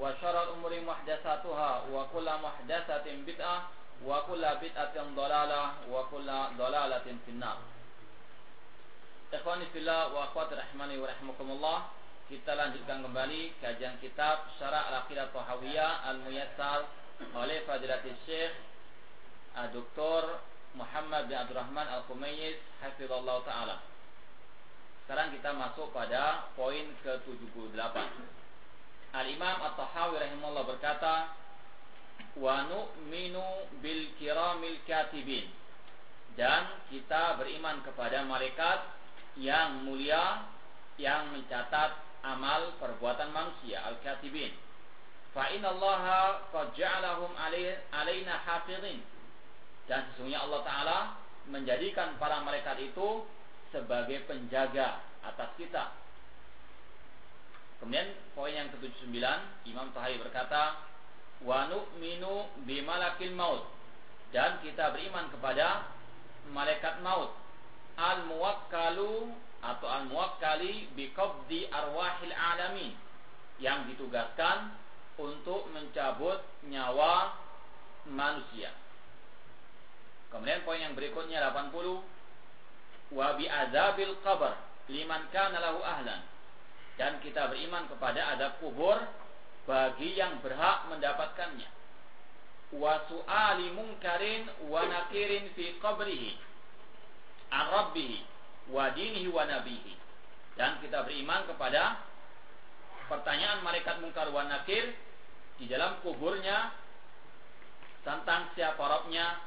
وشر الأمور محدثاتها وكل محدثة بدعة وكل بدعة ضلالة وكل ضلالة في النار Ikhwani fillah wa akhwati rahmani wa rahimakumullah. Kita lanjutkan kembali kajian kitab Syara' Al-Aqidah Tahawiyah Al-Muyassar oleh Fadilatul Syekh Dr. Muhammad bin Abdurrahman Al-Khumayyiz hafizallahu taala. Sekarang kita masuk pada poin ke-78. Al-Imam At-Tahawi rahimahullah berkata, "Wa nu'minu bil kiramil katibin." Dan kita beriman kepada malaikat yang mulia yang mencatat amal perbuatan manusia al-katibin. Fa innallaha qad ja'alahum alaina hafizin. Dan sesungguhnya Allah taala menjadikan para malaikat itu sebagai penjaga atas kita. Kemudian poin yang ke-79 Imam Tahawi berkata, "Wa nu'minu bimalakil maut." Dan kita beriman kepada malaikat maut al-muwakkalu atau al-muwakkali biqabdi arwahil alamin yang ditugaskan untuk mencabut nyawa manusia. Kemudian poin yang berikutnya 80 wa bi azabil qabr liman kana lahu ahlan dan kita beriman kepada adab kubur bagi yang berhak mendapatkannya. Wa su'ali munkarin wa nakirin fi qabrihi an rabbihi wa dinihi wa nabihi. Dan kita beriman kepada pertanyaan malaikat mungkar wa nakir di dalam kuburnya tentang siapa Rabbnya,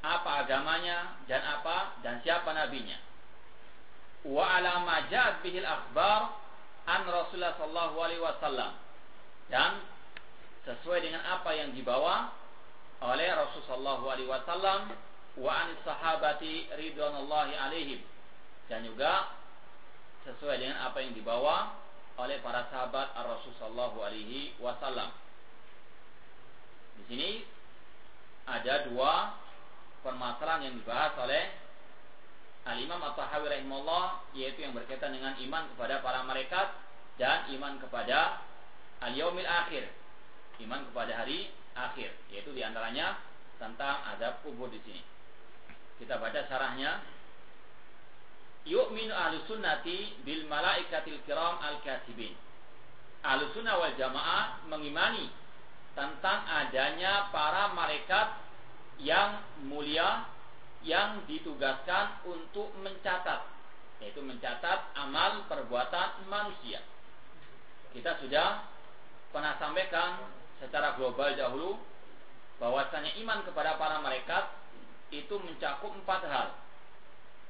apa agamanya, dan apa dan siapa nabinya. Wa ala majad bihil akhbar an Rasulullah sallallahu alaihi wasallam. Dan sesuai dengan apa yang dibawa oleh Rasulullah sallallahu alaihi wasallam wa anis sahabati ridwanullahi alaihim dan juga sesuai dengan apa yang dibawa oleh para sahabat Ar-Rasul sallallahu alaihi wasallam. Di sini ada dua permasalahan yang dibahas oleh Al-Imam At-Tahawi rahimahullah yaitu yang berkaitan dengan iman kepada para malaikat dan iman kepada al-yaumil akhir. Iman kepada hari akhir, yaitu di antaranya tentang adab kubur di sini. Kita baca syarahnya. Yu'minu ahlu sunnati bil malaikatil kiram al katibin. Ahlu sunnah wal jamaah mengimani tentang adanya para malaikat yang mulia yang ditugaskan untuk mencatat yaitu mencatat amal perbuatan manusia. Kita sudah pernah sampaikan secara global dahulu bahwasanya iman kepada para malaikat itu mencakup empat hal.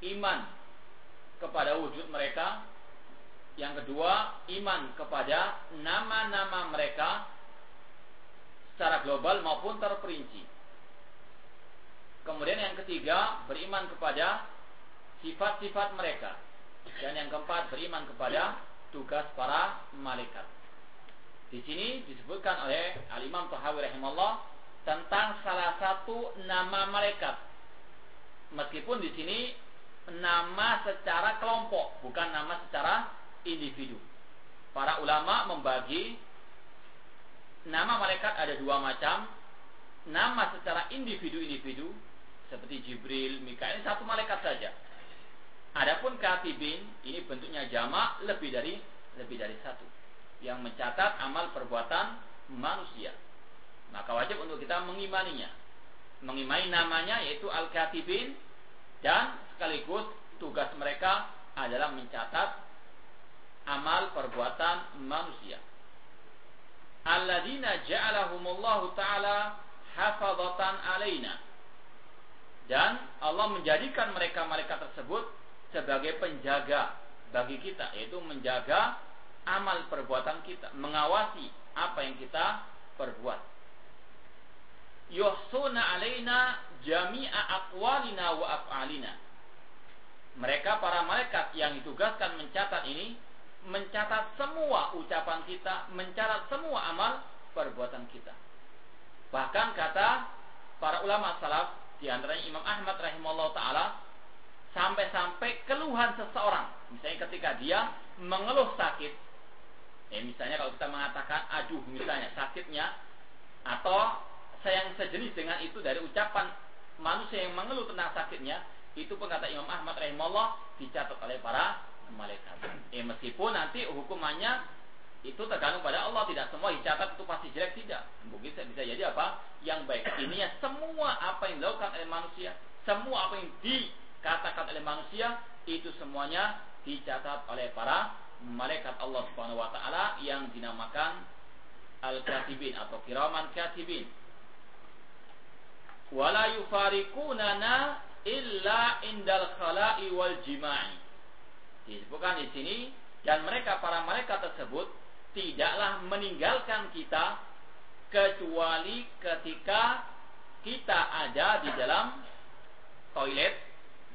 Iman kepada wujud mereka. Yang kedua, iman kepada nama-nama mereka secara global maupun terperinci. Kemudian yang ketiga, beriman kepada sifat-sifat mereka. Dan yang keempat, beriman kepada tugas para malaikat. Di sini disebutkan oleh Al-Imam Tahawi rahimahullah tentang salah satu nama malaikat. Meskipun di sini nama secara kelompok, bukan nama secara individu. Para ulama membagi nama malaikat ada dua macam. Nama secara individu-individu seperti Jibril, Mikail satu malaikat saja. Adapun katibin ini bentuknya jamak lebih dari lebih dari satu yang mencatat amal perbuatan manusia. Maka wajib untuk kita mengimaninya. mengimani namanya yaitu Al-Katibin dan sekaligus tugas mereka adalah mencatat amal perbuatan manusia. Alladzina ja'alahumullahu taala hafazatan alaina. Dan Allah menjadikan mereka mereka tersebut sebagai penjaga bagi kita yaitu menjaga amal perbuatan kita, mengawasi apa yang kita perbuat yuhsuna alaina jami'a aqwalina wa af'alina. Mereka para malaikat yang ditugaskan mencatat ini mencatat semua ucapan kita, mencatat semua amal perbuatan kita. Bahkan kata para ulama salaf di antaranya Imam Ahmad rahimahullah taala sampai-sampai keluhan seseorang, misalnya ketika dia mengeluh sakit, ya misalnya kalau kita mengatakan aduh misalnya sakitnya atau yang sejenis dengan itu dari ucapan manusia yang mengeluh tentang sakitnya itu pun kata Imam Ahmad rahimahullah dicatat oleh para malaikat. Eh meskipun nanti hukumannya itu tergantung pada Allah. Tidak semua dicatat itu pasti jelek tidak. Mungkin bisa jadi apa? Yang baik. Ini ya semua apa yang dilakukan oleh manusia semua apa yang dikatakan oleh manusia itu semuanya dicatat oleh para malaikat Allah Subhanahu wa taala yang dinamakan al-katibin atau kiraman katibin. Wala yufariqunana illa indal khala'i wal jima'i. Disebutkan di sini dan mereka para mereka tersebut tidaklah meninggalkan kita kecuali ketika kita ada di dalam toilet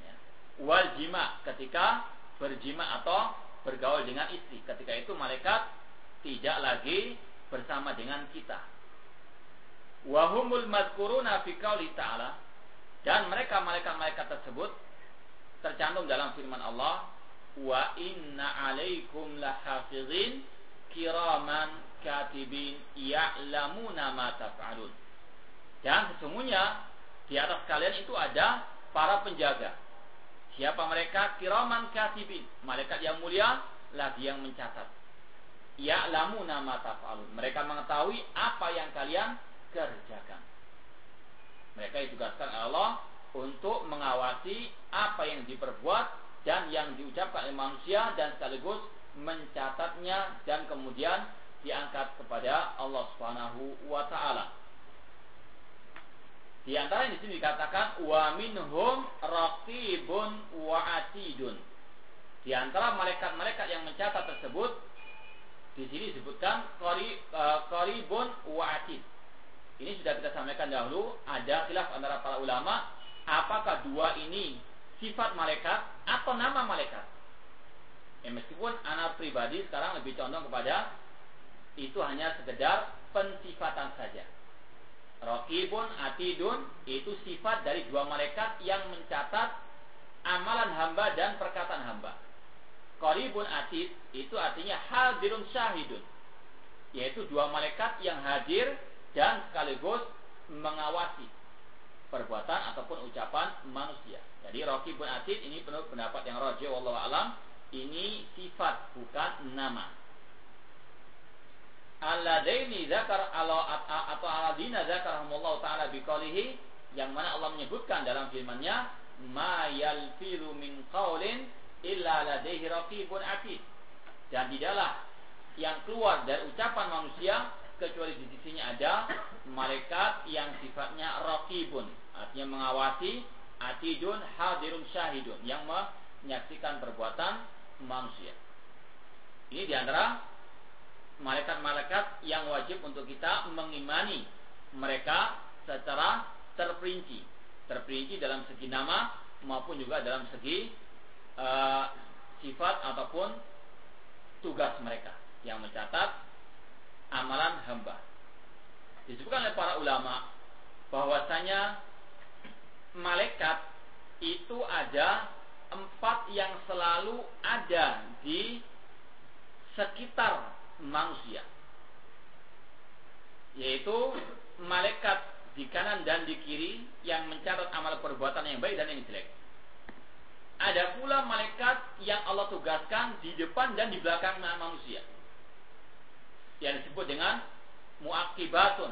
ya, wal jima ketika berjima atau bergaul dengan istri. Ketika itu malaikat tidak lagi bersama dengan kita. Wahumul madkuruna fi qauli ta'ala. Dan mereka malaikat-malaikat tersebut tercantum dalam firman Allah wa inna alaikum lahafizin kiraman katibin ya'lamuna ma taf'alun. Dan sesungguhnya di atas kalian itu ada para penjaga. Siapa mereka? Kiraman katibin. Malaikat yang mulia lagi yang mencatat. Ya'lamuna ma taf'alun. Mereka mengetahui apa yang kalian kerjakan. Mereka ditugaskan Allah untuk mengawasi apa yang diperbuat dan yang diucapkan oleh manusia dan sekaligus mencatatnya dan kemudian diangkat kepada Allah Subhanahu wa taala. Di antara di sini dikatakan wa minhum raqibun wa atidun. Di antara malaikat-malaikat yang mencatat tersebut di sini disebutkan qaribun wa atid. Ini sudah kita sampaikan dahulu, ada khilaf antara para ulama, apakah dua ini sifat malaikat atau nama malaikat. Ya, meskipun anak pribadi sekarang lebih condong kepada itu hanya sekedar pensifatan saja. Rokibun, atidun itu sifat dari dua malaikat yang mencatat amalan hamba dan perkataan hamba. Koribun atid itu artinya hadirun syahidun. Yaitu dua malaikat yang hadir dan sekaligus mengawasi perbuatan ataupun ucapan manusia. Jadi Rocky bin Atid ini pendapat yang rojo wallahu alam ini sifat bukan nama. Alladaini zakar atau aladina zakarahumullah taala biqaulihi yang mana Allah menyebutkan dalam firman-Nya ma yalfiru min qaulin illa ladaihi raqibun atid. Dan tidaklah yang keluar dari ucapan manusia kecuali di sisinya ada malaikat yang sifatnya raqibun artinya mengawasi atidun hadirun syahidun yang menyaksikan perbuatan manusia ini di antara malaikat-malaikat yang wajib untuk kita mengimani mereka secara terperinci terperinci dalam segi nama maupun juga dalam segi uh, sifat ataupun tugas mereka yang mencatat amalan hamba. Disebutkan oleh para ulama bahwasanya malaikat itu ada empat yang selalu ada di sekitar manusia yaitu malaikat di kanan dan di kiri yang mencatat amal perbuatan yang baik dan yang jelek. Ada pula malaikat yang Allah tugaskan di depan dan di belakang manusia yang disebut dengan muakibatun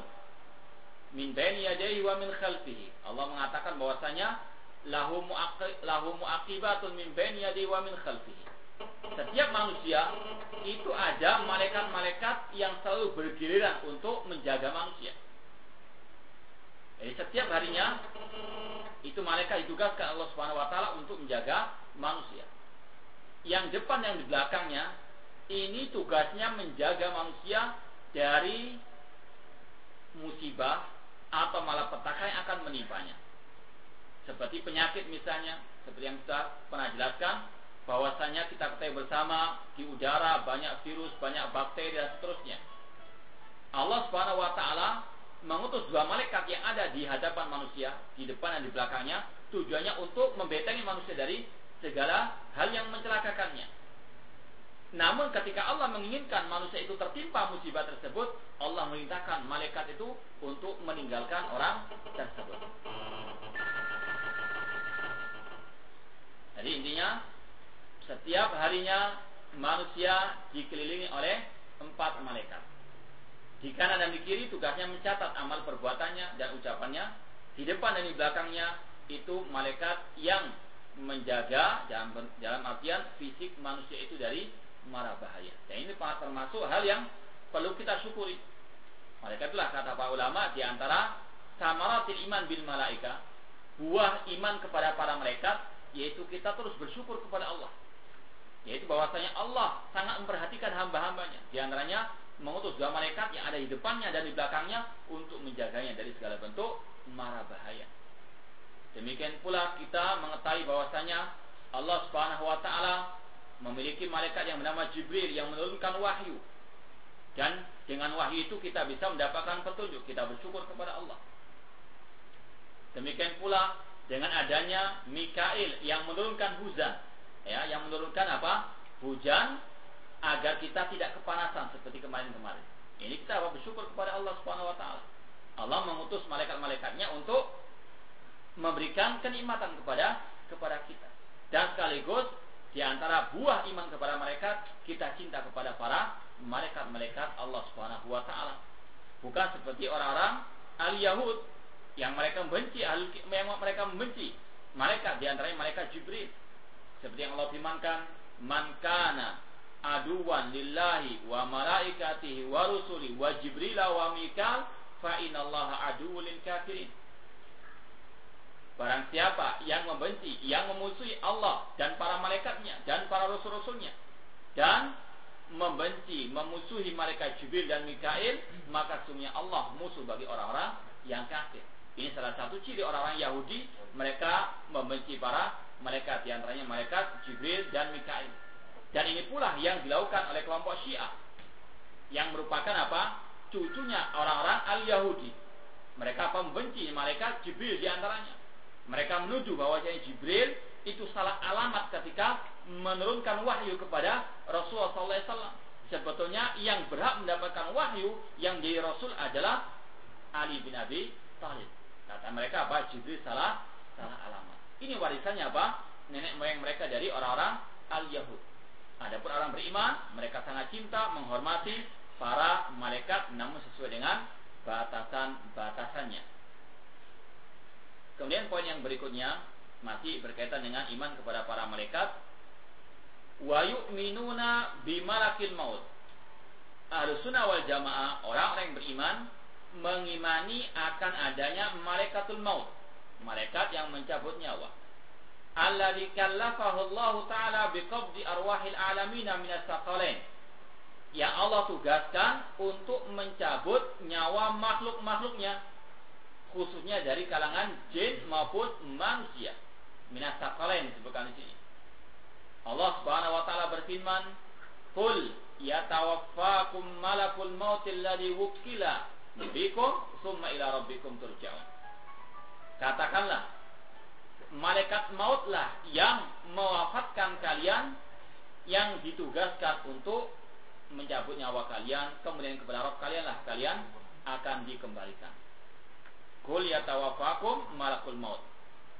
min baini wa min khalfihi. Allah mengatakan bahwasanya lahu lahu muaqibatun min baini yadayhi wa min khalfihi. Setiap manusia itu ada malaikat-malaikat yang selalu bergiliran untuk menjaga manusia. Jadi setiap harinya itu malaikat ditugaskan Allah Subhanahu wa taala untuk menjaga manusia. Yang depan yang di belakangnya ini tugasnya menjaga manusia dari musibah atau malapetaka yang akan menimpanya. Seperti penyakit misalnya, seperti yang kita pernah jelaskan, bahwasanya kita ketahui bersama di udara banyak virus, banyak bakteri dan seterusnya. Allah Subhanahu wa taala mengutus dua malaikat yang ada di hadapan manusia, di depan dan di belakangnya, tujuannya untuk membentengi manusia dari segala hal yang mencelakakannya. Namun ketika Allah menginginkan manusia itu tertimpa musibah tersebut, Allah memerintahkan malaikat itu untuk meninggalkan orang tersebut. Jadi intinya setiap harinya manusia dikelilingi oleh empat malaikat. Di kanan dan di kiri tugasnya mencatat amal perbuatannya dan ucapannya. Di depan dan di belakangnya itu malaikat yang menjaga dalam, dalam artian fisik manusia itu dari mara bahaya. Dan ini termasuk hal yang perlu kita syukuri. Malaikat itulah kata para ulama di antara samaratil iman bil malaika, buah iman kepada para malaikat yaitu kita terus bersyukur kepada Allah. Yaitu bahwasanya Allah sangat memperhatikan hamba-hambanya. Di antaranya mengutus dua malaikat yang ada di depannya dan di belakangnya untuk menjaganya dari segala bentuk mara bahaya. Demikian pula kita mengetahui bahwasanya Allah Subhanahu wa taala memiliki malaikat yang bernama Jibril yang menurunkan wahyu. Dan dengan wahyu itu kita bisa mendapatkan petunjuk, kita bersyukur kepada Allah. Demikian pula dengan adanya Mikail yang menurunkan hujan, ya, yang menurunkan apa? Hujan agar kita tidak kepanasan seperti kemarin-kemarin. Ini kita bersyukur kepada Allah Subhanahu wa taala. Allah mengutus malaikat-malaikatnya untuk memberikan kenikmatan kepada kepada kita. Dan sekaligus di antara buah iman kepada malaikat, kita cinta kepada para malaikat-malaikat Allah Subhanahu wa taala. Bukan seperti orang-orang al-Yahud yang mereka membenci yang mereka membenci malaikat di antaranya malaikat Jibril. Seperti yang Allah firmankan, "Man kana aduwan lillahi wa malaikatihi wa rusuli wa jibril wa mikal fa innallaha aduwwul kafirin Barang siapa yang membenci, yang memusuhi Allah dan para malaikatnya dan para rasul-rasulnya dan membenci, memusuhi malaikat Jibril dan Mikail, maka sungguhnya Allah musuh bagi orang-orang yang kafir. Ini salah satu ciri orang-orang Yahudi, mereka membenci para malaikat, di antaranya malaikat Jibril dan Mikail. Dan ini pula yang dilakukan oleh kelompok Syiah yang merupakan apa? Cucunya orang-orang al-Yahudi. Mereka membenci malaikat Jibril di antaranya. Mereka menuduh bahwa Jibril itu salah alamat ketika menurunkan wahyu kepada Rasulullah SAW. Sebetulnya yang berhak mendapatkan wahyu yang jadi Rasul adalah Ali bin Abi Thalib. Kata mereka apa? Jibril salah salah alamat. Ini warisannya apa? Nenek moyang mereka dari orang-orang al-Yahud. Adapun orang beriman, mereka sangat cinta, menghormati para malaikat namun sesuai dengan batasan-batasannya. Kemudian poin yang berikutnya masih berkaitan dengan iman kepada para malaikat. Wa yu'minuna bimalakil maut. Ahlussunnah wal jamaah, orang-orang yang beriman mengimani akan adanya malaikatul maut, malaikat yang mencabut nyawa. Alladzi kallafahu Allah taala biqabdi arwahil alamin minas saqalain. Yang Allah tugaskan untuk mencabut nyawa makhluk-makhluknya. Khususnya dari kalangan jin maupun manusia. Minas saqalain disebutkan di sini. Allah Subhanahu wa taala berfirman Qul yatawaffakum malakul maut alladhi wukila bikum summa ila rabbikum turja'un Katakanlah malaikat mautlah yang mewafatkan kalian yang ditugaskan untuk mencabut nyawa kalian kemudian kepada Rabb kalian lah kalian akan dikembalikan. Kul yatawafakum malakul maut.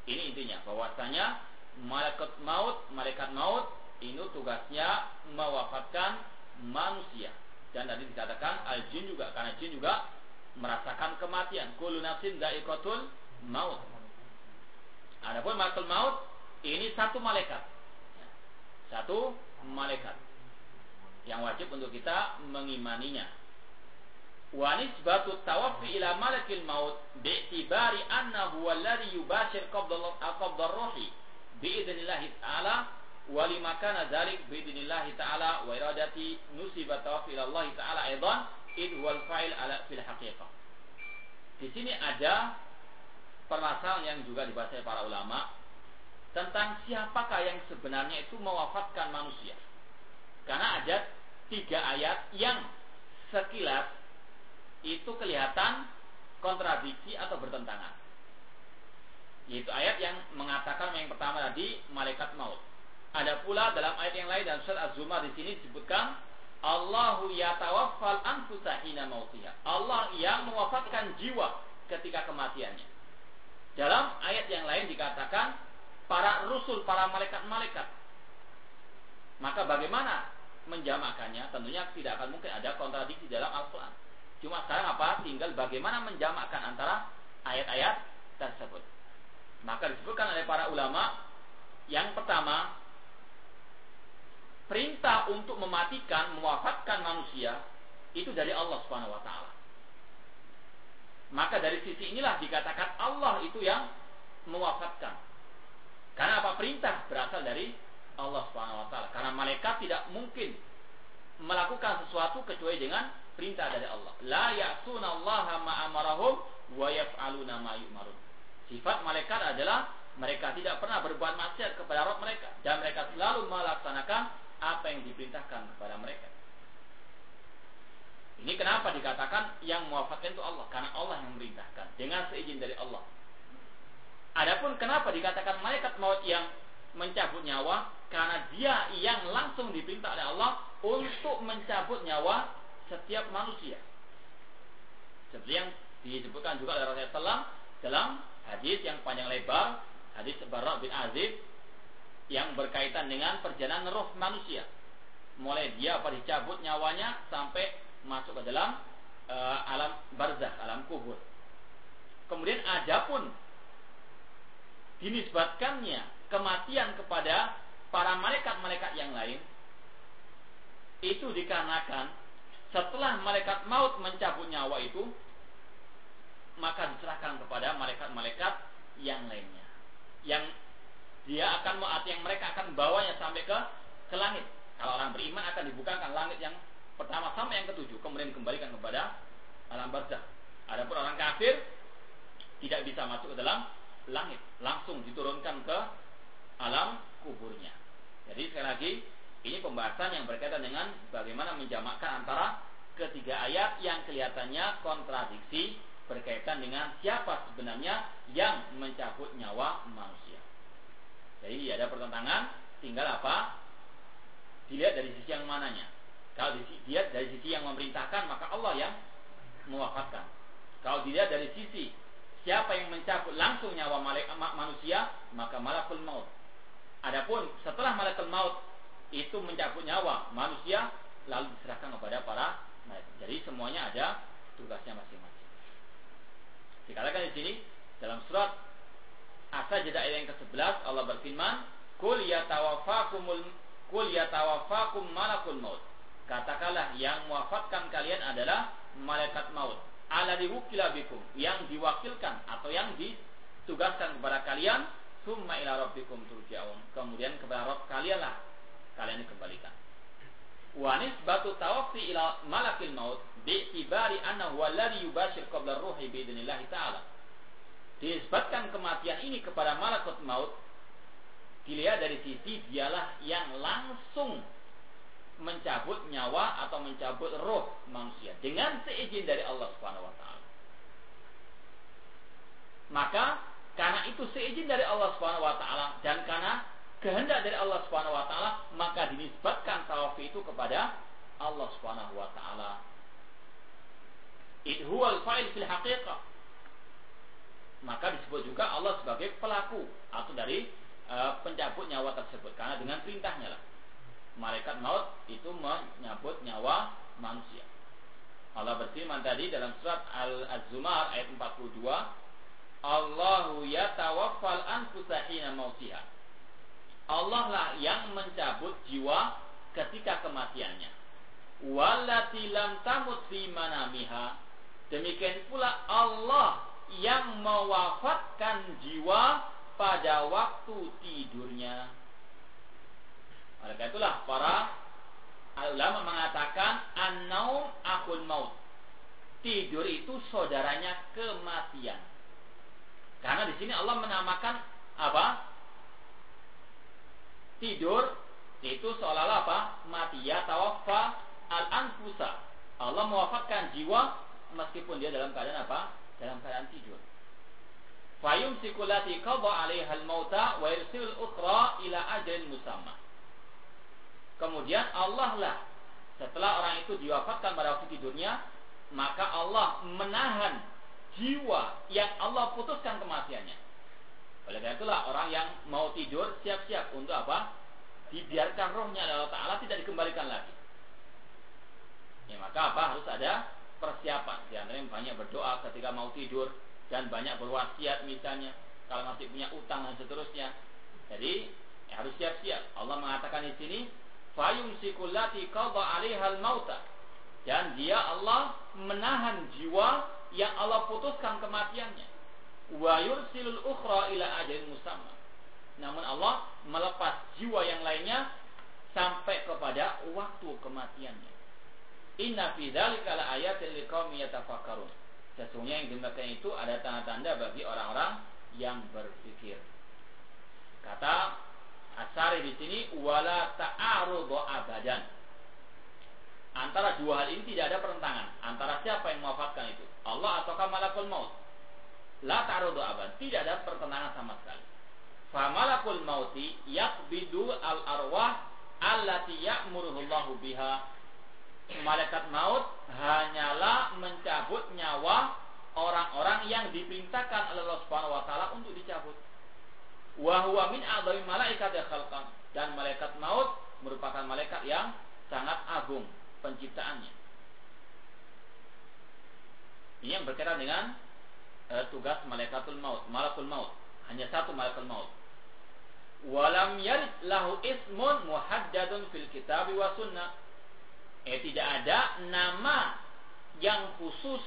Ini intinya bahwasanya malaikat maut, malaikat maut ini tugasnya mewafatkan manusia. Dan tadi dikatakan al jin juga karena jin juga merasakan kematian. Kullu nafsin dha'iqatul maut. Adapun malakul maut ini satu malaikat. Satu malaikat yang wajib untuk kita mengimaninya. Wa nisbatu tawaffi ila malakil maut bi'tibari annahu alladhi yubashir qabdar ruhi bi'idznillah ta'ala wa lima kana dzalik ta'ala wa iradati nusibat tawaffi ila Allah ta'ala aidan id huwal fa'il ala fil haqiqah. Di sini ada permasalahan yang juga dibahas oleh para ulama tentang siapakah yang sebenarnya itu mewafatkan manusia. Karena ada tiga ayat yang sekilas itu kelihatan kontradiksi atau bertentangan. Yaitu ayat yang mengatakan yang pertama tadi malaikat maut. Ada pula dalam ayat yang lain dan surat Az-Zumar di sini disebutkan Allahu yatawaffal anfusa mautiha. Allah yang mewafatkan jiwa ketika kematiannya. Dalam ayat yang lain dikatakan para rusul, para malaikat-malaikat. Maka bagaimana menjamakannya? Tentunya tidak akan mungkin ada kontradiksi dalam Al-Quran. Cuma sekarang apa? Tinggal bagaimana menjamakkan antara ayat-ayat tersebut. Maka disebutkan oleh para ulama yang pertama perintah untuk mematikan, mewafatkan manusia itu dari Allah Subhanahu wa taala. Maka dari sisi inilah dikatakan Allah itu yang mewafatkan. Karena apa perintah berasal dari Allah Subhanahu wa taala. Karena malaikat tidak mungkin melakukan sesuatu kecuali dengan perintah dari Allah. La ya'sunallaha ma amarahum wa yaf'aluna ma yu'marun. Sifat malaikat adalah mereka tidak pernah berbuat maksiat kepada Rabb mereka dan mereka selalu melaksanakan apa yang diperintahkan kepada mereka. Ini kenapa dikatakan yang mewafatkan itu Allah? Karena Allah yang memerintahkan dengan seizin dari Allah. Adapun kenapa dikatakan malaikat maut yang mencabut nyawa? Karena dia yang langsung diperintah oleh Allah untuk mencabut nyawa setiap manusia. Seperti yang disebutkan juga oleh Rasulullah dalam hadis yang panjang lebar, hadis Barra bin Azib yang berkaitan dengan perjalanan roh manusia. Mulai dia apa dicabut nyawanya sampai masuk ke dalam uh, alam barzah, alam kubur. Kemudian adapun dinisbatkannya kematian kepada para malaikat-malaikat yang lain itu dikarenakan setelah malaikat maut mencabut nyawa itu maka diserahkan kepada malaikat-malaikat yang lainnya yang dia akan yang mereka akan bawanya sampai ke ke langit. Kalau orang beriman akan dibukakan langit yang pertama sampai yang ketujuh, kemudian dikembalikan kepada alam barzah. Adapun orang kafir tidak bisa masuk ke dalam langit, langsung diturunkan ke alam kuburnya. Jadi sekali lagi ini pembahasan yang berkaitan dengan bagaimana menjamakkan antara ketiga ayat yang kelihatannya kontradiksi berkaitan dengan siapa sebenarnya yang mencabut nyawa manusia. Jadi ada pertentangan, tinggal apa? Dilihat dari sisi yang mananya. Kalau dilihat dari sisi yang memerintahkan, maka Allah yang mewafatkan. Kalau dilihat dari sisi siapa yang mencabut langsung nyawa manusia, maka malakul maut. Adapun setelah malakul maut itu mencabut nyawa manusia, lalu diserahkan kepada para malaikat. Jadi semuanya ada tugasnya masing-masing. Dikatakan di sini dalam surat As-Sajdah ayat yang ke-11 Allah berfirman, "Qul yatawaffakumul qul yatawaffakum malakul maut." Katakanlah yang mewafatkan kalian adalah malaikat maut. Ala diwukila bikum, yang diwakilkan atau yang ditugaskan kepada kalian, summa ila rabbikum turja'un. Kemudian kepada Rabb kalianlah kalian dikembalikan. Wanis batu tawaffi ila malakil maut bi'tibari annahu alladhi yubashir qabla ruhi biidznillah ta'ala disebabkan kematian ini kepada malakut maut dilihat dari sisi dialah yang langsung mencabut nyawa atau mencabut roh manusia dengan seizin dari Allah Subhanahu wa taala. Maka karena itu seizin dari Allah Subhanahu wa taala dan karena kehendak dari Allah Subhanahu wa taala maka dinisbatkan tawaf itu kepada Allah Subhanahu wa taala. It huwal fa'il fil haqiqah maka disebut juga Allah sebagai pelaku atau dari e, pencabut nyawa tersebut karena dengan perintahnya lah malaikat maut itu menyabut nyawa manusia Allah berfirman tadi dalam surat Al-Zumar ayat 42, Allahu yatawaffal anfusa hina mautiha. Allah lah yang mencabut jiwa ketika kematiannya. Wallati lam tamut fi manamiha. Demikian pula Allah yang mewafatkan jiwa pada waktu tidurnya. Oleh itulah para ulama mengatakan an-naum akul maut. Tidur itu saudaranya kematian. Karena di sini Allah menamakan apa? Tidur itu seolah-olah apa? Mati ya tawaffa al-anfusa. Allah mewafatkan jiwa meskipun dia dalam keadaan apa? Dalam keadaan tidur. Fayum sikulati qadha 'alaiha al-mauta wa yursilul ukhra ila ajalin musamma. Kemudian Allah lah setelah orang itu diwafatkan pada waktu tidurnya, maka Allah menahan jiwa yang Allah putuskan kematiannya. Oleh karena itulah orang yang mau tidur siap-siap untuk apa? Dibiarkan rohnya Allah Ta'ala tidak dikembalikan lagi. Ya, maka apa? Harus ada persiapan. Di antaranya banyak berdoa ketika mau tidur dan banyak berwasiat misalnya kalau masih punya utang dan seterusnya. Jadi ya harus siap-siap. Allah mengatakan di sini fayumsikullati qada 'alaihal mauta. Dan dia Allah menahan jiwa yang Allah putuskan kematiannya. Wa yursilul ukhra ila ajalin musamma. Namun Allah melepas jiwa yang lainnya sampai kepada waktu kematiannya. Inna fi dzalika la ayatin liqaumin yatafakkarun. Sesungguhnya yang demikian itu ada tanda-tanda bagi orang-orang yang berpikir. Kata Asari di sini wala ta'arudu abadan. Antara dua hal ini tidak ada pertentangan. Antara siapa yang mewafatkan itu? Allah ataukah malakul maut? La ta'arudu abad. Tidak ada pertentangan sama sekali. Fa malakul mauti yakbidu al arwah allati ya'muruhullahu biha. Malaikat maut hanyalah mencabut nyawa orang-orang yang diperintahkan oleh Allah Subhanahu wa taala untuk dicabut wa huwa min a'dhami malaikat khalqan dan malaikat maut merupakan malaikat yang sangat agung penciptaannya. Ini yang berkaitan dengan e, tugas malaikatul maut, malakul maut. Hanya satu malakul maut. Walam yarid lahu ismun muhaddadun fil kitab wa sunnah. Eh tidak ada nama yang khusus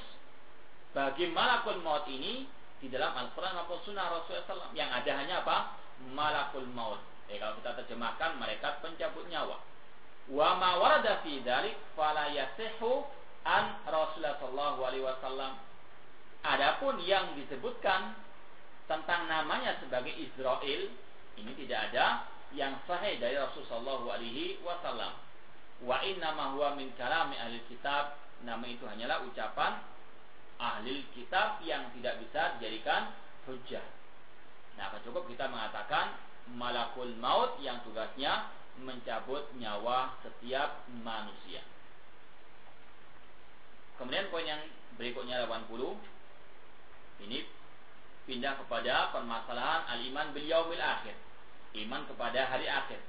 bagi malakul maut ini di dalam Al-Quran maupun Sunnah Rasulullah SAW yang ada hanya apa? Malakul maut. Eh, kalau kita terjemahkan malaikat pencabut nyawa. Wa ma warada fi dzalik fala yasihu an Rasulullah sallallahu alaihi wasallam. Adapun yang disebutkan tentang namanya sebagai Israel ini tidak ada yang sahih dari Rasulullah sallallahu alaihi wasallam. Wa inna huwa min kalami ahli kitab. Nama itu hanyalah ucapan ahli kitab yang tidak bisa dijadikan hujah. Nah, akan cukup kita mengatakan malakul maut yang tugasnya mencabut nyawa setiap manusia. Kemudian poin yang berikutnya 80 ini pindah kepada permasalahan al-iman bil yaumil akhir. Iman kepada hari akhir.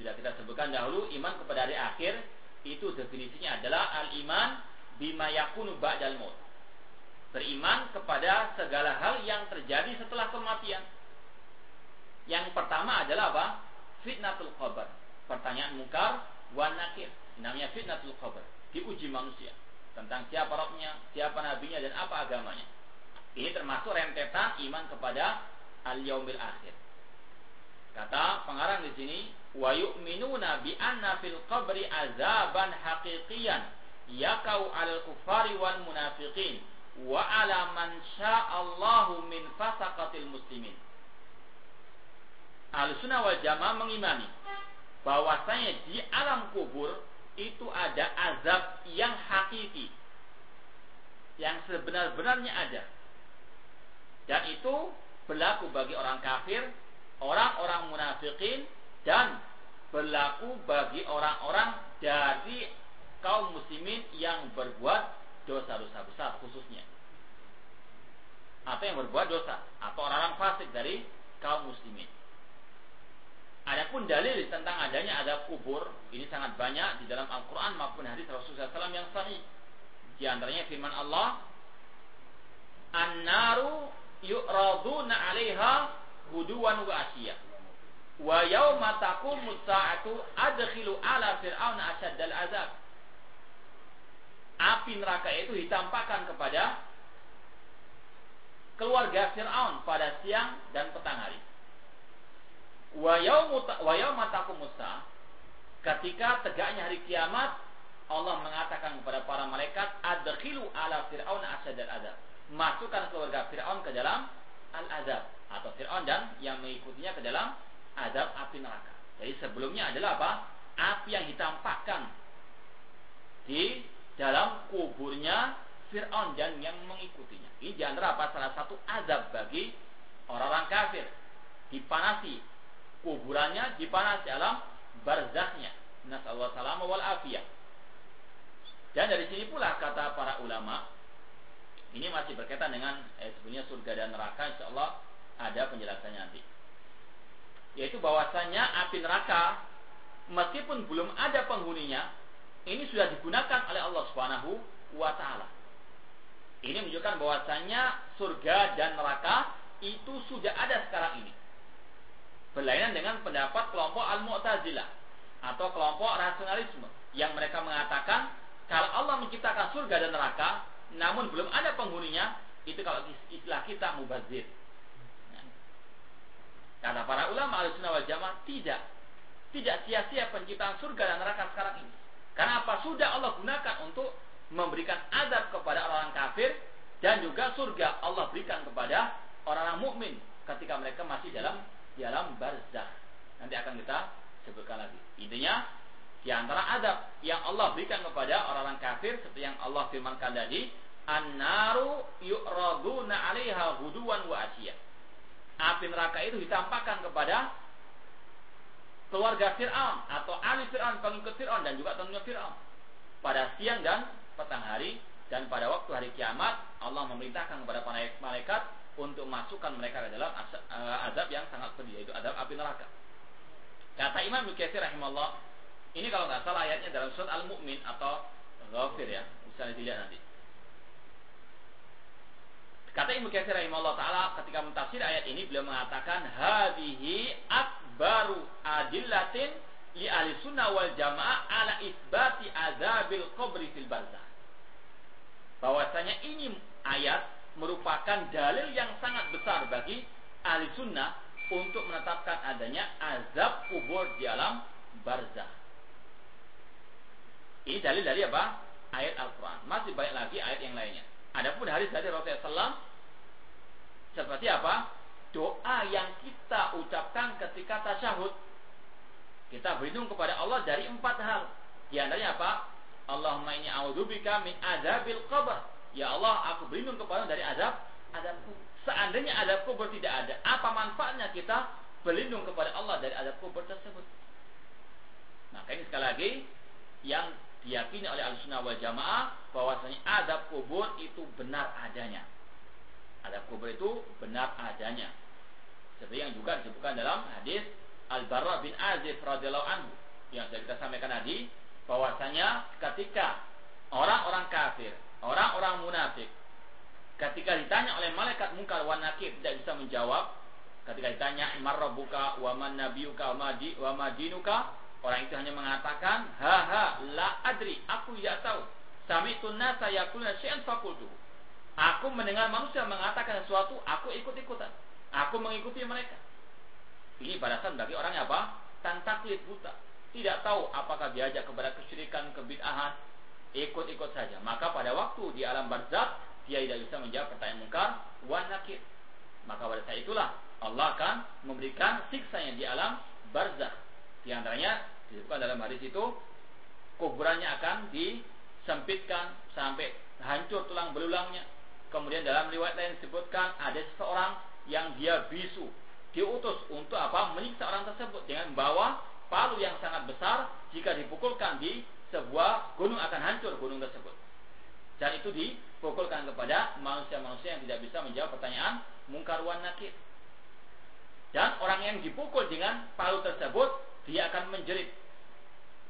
Sudah kita sebutkan dahulu iman kepada hari akhir itu definisinya adalah al-iman bima yakunu ba'dal maut. Beriman kepada segala hal yang terjadi setelah kematian. Yang pertama adalah apa? Fitnatul qabr. Pertanyaan mungkar wan nakir. Namanya fitnatul qabr. Diuji manusia tentang siapa rohnya, siapa nabinya dan apa agamanya. Ini termasuk rentetan iman kepada al-yaumil akhir. Kata pengarang di sini, wa yu'minuna bi anna fil qabri azaban haqiqiyan yakau al kufari wal munafiqin wa ala man sya'allahu min fasaqatil muslimin. Al-Sunnah wal Jamaah mengimani bahwasanya di alam kubur itu ada azab yang hakiki yang sebenar-benarnya ada. Dan itu berlaku bagi orang kafir, orang-orang munafikin dan berlaku bagi orang-orang dari kaum muslimin yang berbuat dosa-dosa besar khususnya. Atau yang berbuat dosa atau orang-orang fasik dari kaum muslimin. Adapun dalil tentang adanya ada kubur ini sangat banyak di dalam Al-Quran maupun hadis Rasulullah SAW yang sahih. Di antaranya firman Allah, An-naru yu'raduna 'alaiha huduwan wa asyiya. Wa yauma taqumu sa'atu adkhilu ala fir'auna asyaddal azab. Api neraka itu ditampakkan kepada keluarga Fir'aun pada siang dan petang hari. Wa yauma taqumu ketika tegaknya hari kiamat Allah mengatakan kepada para malaikat adkhilu ala fir'auna asyaddal azab masukkan keluarga Fir'aun ke dalam al-azab atau Fir'aun dan yang mengikutinya ke dalam azab api neraka. Jadi sebelumnya adalah apa? Api yang ditampakkan di dalam kuburnya Fir'aun dan yang mengikutinya. Ini di antara apa? Salah satu azab bagi orang-orang kafir. Dipanasi kuburannya, dipanasi alam barzahnya. Nasallahu salam wal afiyah. Dan dari sini pula kata para ulama, ini masih berkaitan dengan eh, sebenarnya surga dan neraka insya Allah ada penjelasannya nanti. Yaitu bahwasanya api neraka meskipun belum ada penghuninya, ini sudah digunakan oleh Allah Subhanahu wa taala. Ini menunjukkan bahwasanya surga dan neraka itu sudah ada sekarang ini. Berlainan dengan pendapat kelompok Al-Mu'tazilah atau kelompok rasionalisme yang mereka mengatakan kalau Allah menciptakan surga dan neraka, namun belum ada penghuninya, itu kalau istilah kita mubazir. Kata para ulama al-sunnah wal jamaah, tidak. Tidak sia-sia penciptaan surga dan neraka sekarang ini. Karena apa? Sudah Allah gunakan untuk memberikan adab kepada orang kafir dan juga surga Allah berikan kepada orang-orang mukmin ketika mereka masih dalam di dalam barzah. Nanti akan kita sebutkan lagi. Intinya di antara adab yang Allah berikan kepada orang-orang kafir seperti yang Allah firmankan tadi, an-naru yu'raduna 'alaiha huduwan wa asyiya. Api neraka itu ditampakkan kepada keluarga Fir'aun atau ahli Fir'aun, pengikut Fir'aun dan juga tentunya Fir'aun pada siang dan petang hari dan pada waktu hari kiamat Allah memerintahkan kepada para malaikat untuk masukkan mereka ke dalam eh, azab yang sangat pedih yaitu azab api neraka. Kata Imam Bukhari rahimahullah ini kalau nggak salah ayatnya dalam surat Al-Mu'min atau Ghafir ya. Bisa dilihat nanti. Ibnu Katsir rahimahullah taala ketika mentafsir ayat ini beliau mengatakan hadhihi akbaru adillatin li ahli sunnah wal jamaah ala isbati azabil qabri fil barzah. Bahwasanya ini ayat merupakan dalil yang sangat besar bagi ahli sunnah untuk menetapkan adanya azab kubur di alam barzah. Ini dalil dari apa? Ayat Al-Quran. Masih banyak lagi ayat yang lainnya. Adapun hadis dari Rasulullah SAW seperti apa? Doa yang kita ucapkan ketika tasyahud. Kita berlindung kepada Allah dari empat hal. Di antaranya apa? Allahumma inni a'udzubika min azabil qabr. Ya Allah, aku berlindung kepada dari azab azab. Seandainya azab kubur tidak ada, apa manfaatnya kita berlindung kepada Allah dari azab kubur tersebut? Maka ini sekali lagi yang diyakini oleh al-sunnah wal jamaah bahwasanya adab kubur itu benar adanya. Adab kubur itu benar adanya. Seperti yang juga disebutkan dalam hadis Al-Barra bin Azib radhiyallahu anhu yang sudah kita sampaikan tadi bahwasanya ketika orang-orang kafir, orang-orang munafik ketika ditanya oleh malaikat mungkar wa nakir tidak bisa menjawab ketika ditanya marrabuka wa man nabiyuka wa madinuka Orang itu hanya mengatakan, haha, la adri, aku tidak tahu. Sami tunna saya kulna syai'an fakultu. Aku mendengar manusia mengatakan sesuatu, aku ikut-ikutan. Aku mengikuti mereka. Ini balasan bagi orang yang apa? Tantaklid buta. Tidak tahu apakah diajak kepada kesyirikan, kebid'ahan, ikut-ikut saja. Maka pada waktu di alam barzakh dia tidak bisa menjawab pertanyaan mungkar wan nakir. Maka pada saat itulah Allah akan memberikan siksanya di alam barzakh. Di antaranya disebutkan dalam hadis itu kuburannya akan disempitkan sampai hancur tulang belulangnya. Kemudian dalam riwayat lain disebutkan ada seseorang yang dia bisu, diutus untuk apa? Menyiksa orang tersebut dengan membawa palu yang sangat besar jika dipukulkan di sebuah gunung akan hancur gunung tersebut. Dan itu dipukulkan kepada manusia-manusia yang tidak bisa menjawab pertanyaan mungkar wan nakir. Dan orang yang dipukul dengan palu tersebut, dia akan menjerit.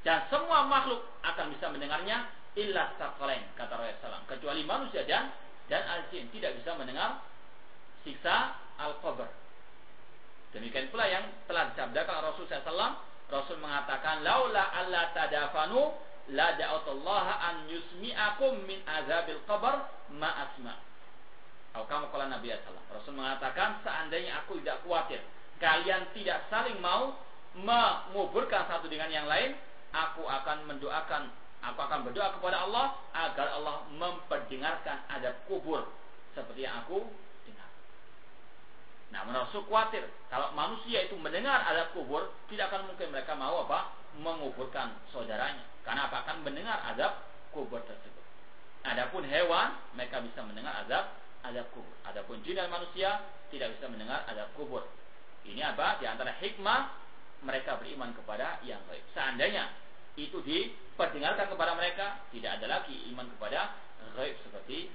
Dan semua makhluk akan bisa mendengarnya, illa sakalain, kata Rasulullah. Kecuali manusia dan dan al-jin tidak bisa mendengar siksa al-qabr. Demikian pula yang telah disabdakan Rasul SAW. Rasul mengatakan, Laula alla tadafanu, la da'utallaha an yusmi'akum min azabil qabr ma asma. Atau kamu kala Nabi SAW. Rasul mengatakan, seandainya aku tidak khawatir, kalian tidak saling mau menguburkan satu dengan yang lain, aku akan mendoakan, aku akan berdoa kepada Allah agar Allah memperdengarkan adab kubur seperti yang aku Nah, Rasul khawatir kalau manusia itu mendengar ada kubur, tidak akan mungkin mereka mau apa? menguburkan saudaranya. Karena apa? Akan mendengar azab kubur tersebut. Adapun hewan, mereka bisa mendengar azab azab kubur. Adapun jin dan manusia tidak bisa mendengar azab kubur. Ini apa? Di antara hikmah mereka beriman kepada yang baik. Seandainya itu diperdengarkan kepada mereka, tidak ada lagi iman kepada gaib seperti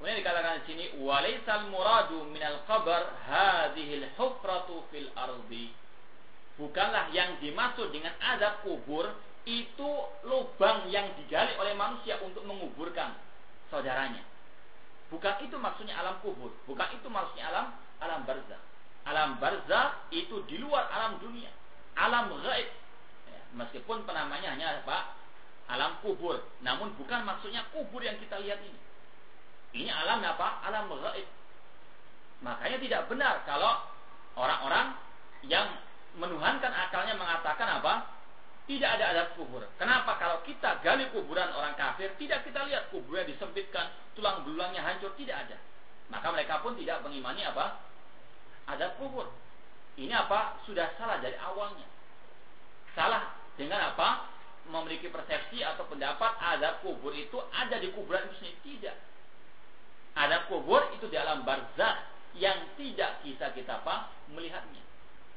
Kemudian dikatakan di sini walaisal muradu minal qabr hadhil hufratu fil ardi. Bukanlah yang dimaksud dengan adab kubur itu lubang yang digali oleh manusia untuk menguburkan saudaranya. Bukan itu maksudnya alam kubur, bukan itu maksudnya alam alam barzah. Alam barzah itu di luar alam dunia, alam gaib. Ya, meskipun penamanya hanya apa? Alam kubur, namun bukan maksudnya kubur yang kita lihat ini ini alam apa? Alam gaib. Makanya tidak benar kalau orang-orang yang menuhankan akalnya mengatakan apa? Tidak ada adab kubur. Kenapa? Kalau kita gali kuburan orang kafir, tidak kita lihat kuburnya disempitkan, tulang belulangnya hancur, tidak ada. Maka mereka pun tidak mengimani apa? Adab kubur. Ini apa? Sudah salah dari awalnya. Salah dengan apa? Memiliki persepsi atau pendapat adab kubur itu ada di kuburan itu sendiri. Tidak ada kubur itu di alam barzah yang tidak bisa kita apa melihatnya.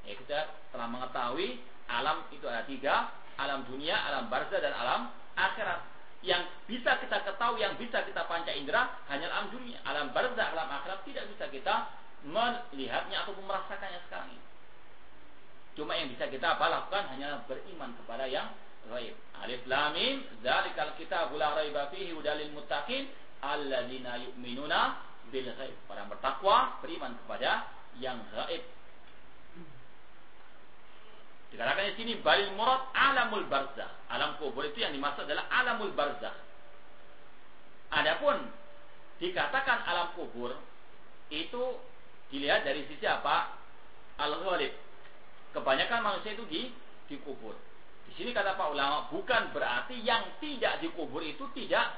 Ya, kita telah mengetahui alam itu ada tiga, alam dunia, alam barzah dan alam akhirat. Yang bisa kita ketahui, yang bisa kita panca indera hanya alam dunia. Alam barzah, alam akhirat tidak bisa kita melihatnya ataupun merasakannya sekarang ini. Cuma yang bisa kita apa lakukan beriman kepada yang gaib. Alif lam mim, dzalikal kitabul la raiba fihi hudalil muttaqin alladzina yu'minuna bil ghaib. Orang bertakwa beriman kepada yang gaib. Dikatakan di sini balil murad alamul barzah. Alam kubur itu yang dimaksud adalah alamul barzah. Adapun dikatakan alam kubur itu dilihat dari sisi apa? Al-ghalib. Kebanyakan manusia itu di dikubur. Di sini kata Pak ulama bukan berarti yang tidak dikubur itu tidak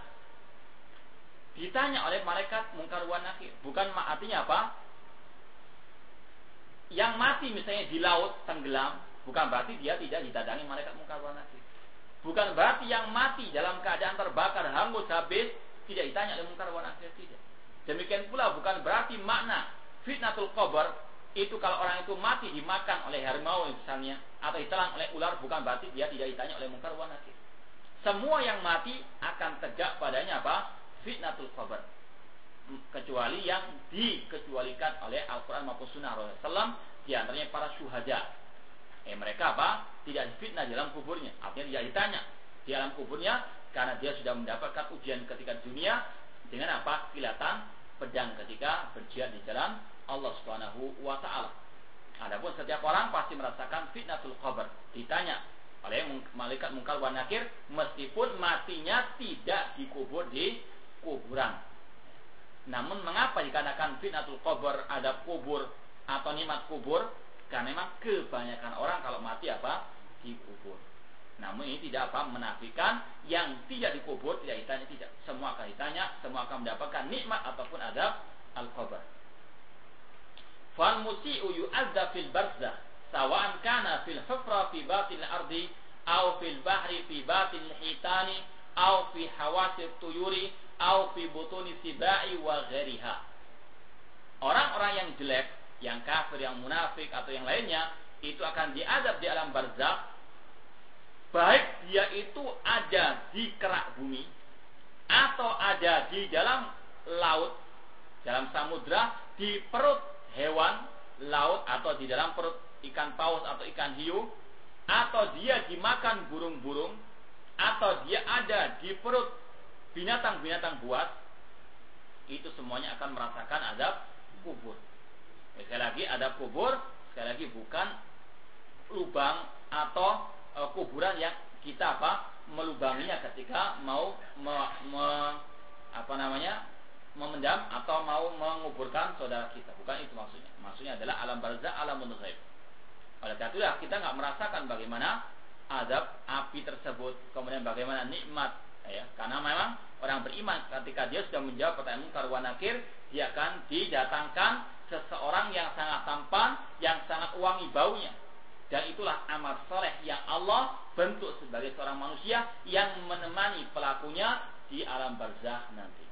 ditanya oleh malaikat mungkar wa nakir. Bukan artinya apa? Yang mati misalnya di laut tenggelam, bukan berarti dia tidak didatangi malaikat mungkar wa nakir. Bukan berarti yang mati dalam keadaan terbakar hangus habis tidak ditanya oleh mungkar wa nakir tidak. Demikian pula bukan berarti makna fitnatul qabr itu kalau orang itu mati dimakan oleh harimau misalnya atau ditelan oleh ular bukan berarti dia tidak ditanya oleh mungkar wa. Semua yang mati akan tegak padanya apa? fitnatul qabr kecuali yang dikecualikan oleh Al-Quran maupun Sunnah Rasulullah di antaranya para syuhada. Eh mereka apa? Tidak fitnah di dalam kuburnya. Artinya tidak ditanya di dalam kuburnya karena dia sudah mendapatkan ujian ketika dunia dengan apa? Kilatan pedang ketika berjihad di jalan Allah Subhanahu wa taala. Adapun setiap orang pasti merasakan fitnatul qabr. Ditanya oleh malaikat mungkar wa nakir meskipun matinya tidak dikubur di kuburan. Namun mengapa dikatakan fitnatul kubur ada kubur atau nikmat kubur? Karena memang kebanyakan orang kalau mati apa? Dikubur. Namun ini tidak apa menafikan yang tidak dikubur tidak ditanya tidak. Semua akan ditanya, semua akan mendapatkan nikmat ataupun adab al-qabr. Fal musi'u yu'adza fil barzah sawa'an kana fil hufra fi batil ardi aw fil bahri fi batil hitani aw fi hawasir tuyuri au fi butuni sibai wa ghairiha. Orang-orang yang jelek, yang kafir, yang munafik atau yang lainnya itu akan diadab di alam barzakh baik dia itu ada di kerak bumi atau ada di dalam laut, dalam samudra di perut hewan laut atau di dalam perut ikan paus atau ikan hiu atau dia dimakan burung-burung atau dia ada di perut binatang-binatang buas itu semuanya akan merasakan adab kubur. Sekali lagi adab kubur sekali lagi bukan lubang atau e, kuburan yang kita apa melubanginya ketika mau me, me, apa namanya memendam atau mau menguburkan saudara kita. Bukan itu maksudnya. Maksudnya adalah alam barzah, alam ghaib. Oleh karena itulah kita nggak merasakan bagaimana adab api tersebut, kemudian bagaimana nikmat ya karena memang orang beriman ketika dia sudah menjawab pertanyaan mungkar nakir dia akan didatangkan seseorang yang sangat tampan yang sangat wangi baunya dan itulah amal soleh yang Allah bentuk sebagai seorang manusia yang menemani pelakunya di alam barzah nanti